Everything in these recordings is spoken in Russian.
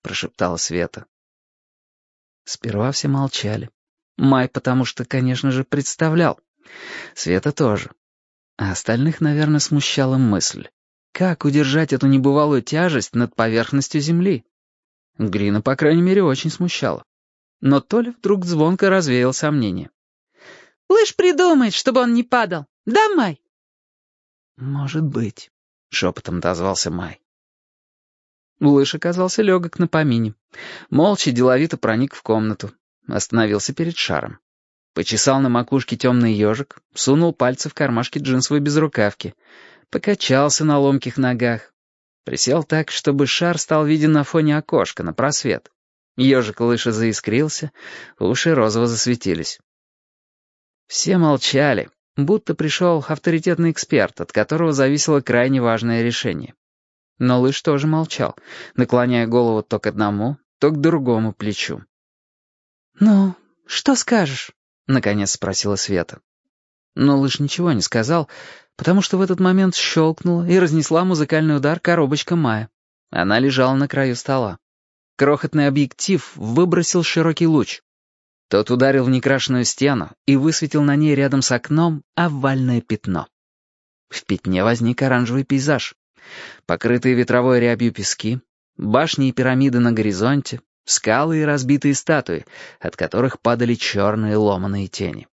— прошептала Света. Сперва все молчали. Май потому что, конечно же, представлял. Света тоже. А остальных, наверное, смущала мысль. Как удержать эту небывалую тяжесть над поверхностью земли? Грина, по крайней мере, очень смущала. Но Толя вдруг звонко развеял сомнения. «Лыж придумает, чтобы он не падал. Да, Май?» «Может быть», — шепотом дозвался Май. Лыж оказался легок на помине. Молча, деловито проник в комнату. Остановился перед шаром. Почесал на макушке темный ежик, сунул пальцы в кармашки джинсовой безрукавки. Покачался на ломких ногах. Присел так, чтобы шар стал виден на фоне окошка, на просвет. Ежик лыша заискрился, уши розово засветились. Все молчали, будто пришел авторитетный эксперт, от которого зависело крайне важное решение. Но лыж тоже молчал, наклоняя голову то к одному, то к другому плечу. «Ну, что скажешь?» — наконец спросила Света. Но лыж ничего не сказал, потому что в этот момент щелкнула и разнесла музыкальный удар коробочка Мая. Она лежала на краю стола. Крохотный объектив выбросил широкий луч. Тот ударил в некрашенную стену и высветил на ней рядом с окном овальное пятно. В пятне возник оранжевый пейзаж. Покрытые ветровой рябью пески, башни и пирамиды на горизонте, скалы и разбитые статуи, от которых падали черные ломаные тени.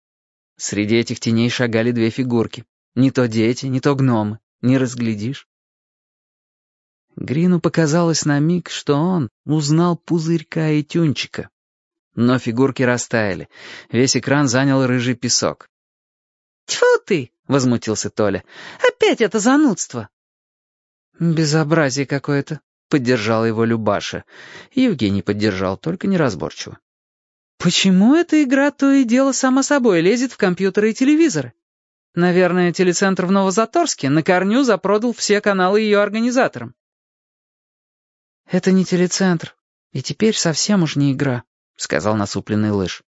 Среди этих теней шагали две фигурки. Не то дети, не то гномы. Не разглядишь. Грину показалось на миг, что он узнал пузырька и тюнчика. Но фигурки растаяли. Весь экран занял рыжий песок. «Тьфу ты!» — возмутился Толя. «Опять это занудство!» «Безобразие какое-то», — поддержал его Любаша. Евгений поддержал, только неразборчиво. «Почему эта игра то и дело само собой лезет в компьютеры и телевизоры? Наверное, телецентр в Новозаторске на корню запродал все каналы ее организаторам». «Это не телецентр, и теперь совсем уж не игра», — сказал насупленный лыж.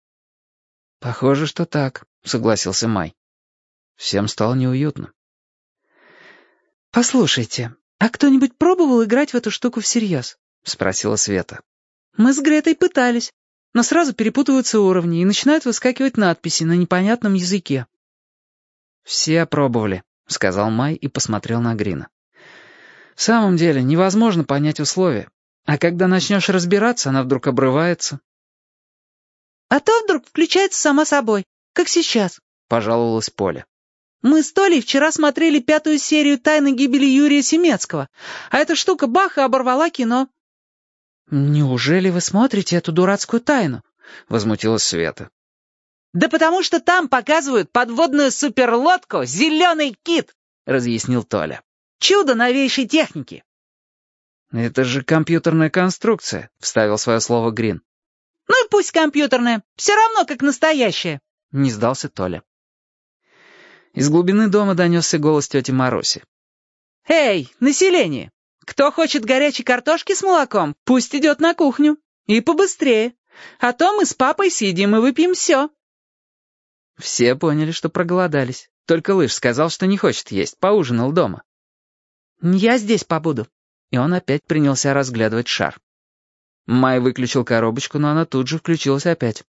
«Похоже, что так», — согласился Май. Всем стало неуютно. «Послушайте, а кто-нибудь пробовал играть в эту штуку всерьез?» — спросила Света. «Мы с Гретой пытались, но сразу перепутываются уровни и начинают выскакивать надписи на непонятном языке». «Все пробовали», — сказал Май и посмотрел на Грина. «В самом деле невозможно понять условия, а когда начнешь разбираться, она вдруг обрывается». «А то вдруг включается сама собой, как сейчас», — пожаловалась Поля. Мы с Толей вчера смотрели пятую серию «Тайны гибели Юрия Семецкого», а эта штука баха оборвала кино». «Неужели вы смотрите эту дурацкую тайну?» — возмутилась Света. «Да потому что там показывают подводную суперлодку «Зеленый кит», — разъяснил Толя. «Чудо новейшей техники». «Это же компьютерная конструкция», — вставил свое слово Грин. «Ну и пусть компьютерная, все равно как настоящая», — не сдался Толя. Из глубины дома донесся голос тети Маруси. «Эй, население! Кто хочет горячей картошки с молоком, пусть идет на кухню. И побыстрее. А то мы с папой сидим и выпьем все». Все поняли, что проголодались. Только Лыж сказал, что не хочет есть, поужинал дома. «Я здесь побуду». И он опять принялся разглядывать шар. Май выключил коробочку, но она тут же включилась опять.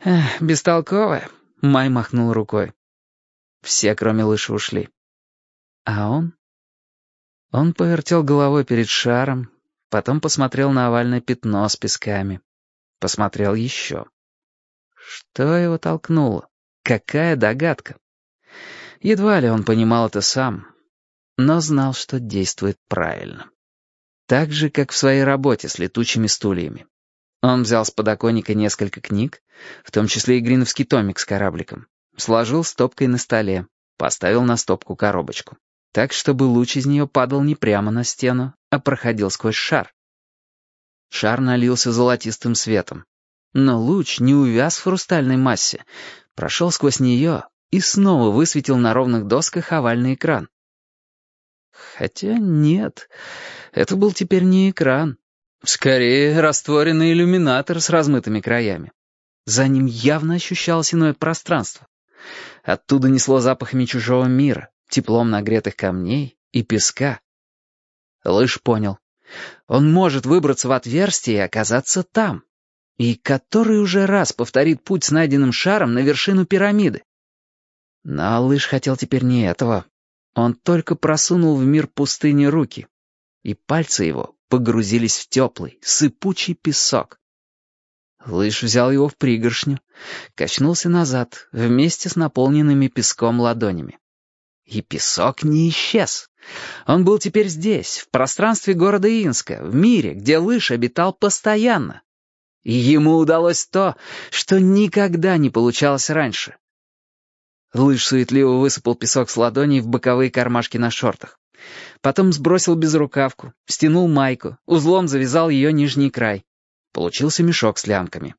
«Эх, бестолковая», — Май махнул рукой. Все, кроме Лыши, ушли. А он? Он повертел головой перед шаром, потом посмотрел на овальное пятно с песками. Посмотрел еще. Что его толкнуло? Какая догадка? Едва ли он понимал это сам, но знал, что действует правильно. Так же, как в своей работе с летучими стульями. Он взял с подоконника несколько книг, в том числе и гриновский томик с корабликом, Сложил стопкой на столе, поставил на стопку коробочку. Так, чтобы луч из нее падал не прямо на стену, а проходил сквозь шар. Шар налился золотистым светом. Но луч не увяз в хрустальной массе, прошел сквозь нее и снова высветил на ровных досках овальный экран. Хотя нет, это был теперь не экран. Скорее, растворенный иллюминатор с размытыми краями. За ним явно ощущалось иное пространство. Оттуда несло запахами чужого мира, теплом нагретых камней и песка. Лыж понял. Он может выбраться в отверстие и оказаться там. И который уже раз повторит путь с найденным шаром на вершину пирамиды. Но Лыж хотел теперь не этого. Он только просунул в мир пустыни руки, и пальцы его погрузились в теплый, сыпучий песок. Лыж взял его в пригоршню, качнулся назад, вместе с наполненными песком ладонями. И песок не исчез. Он был теперь здесь, в пространстве города Инска, в мире, где Лыж обитал постоянно. И ему удалось то, что никогда не получалось раньше. Лыж суетливо высыпал песок с ладоней в боковые кармашки на шортах. Потом сбросил безрукавку, стянул майку, узлом завязал ее нижний край. Получился мешок с лямками.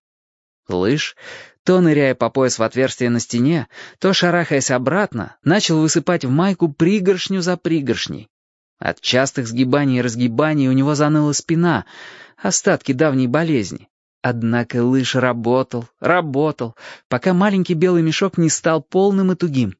Лыж, то ныряя по пояс в отверстие на стене, то шарахаясь обратно, начал высыпать в майку пригоршню за пригоршней. От частых сгибаний и разгибаний у него заныла спина, остатки давней болезни. Однако лыж работал, работал, пока маленький белый мешок не стал полным и тугим.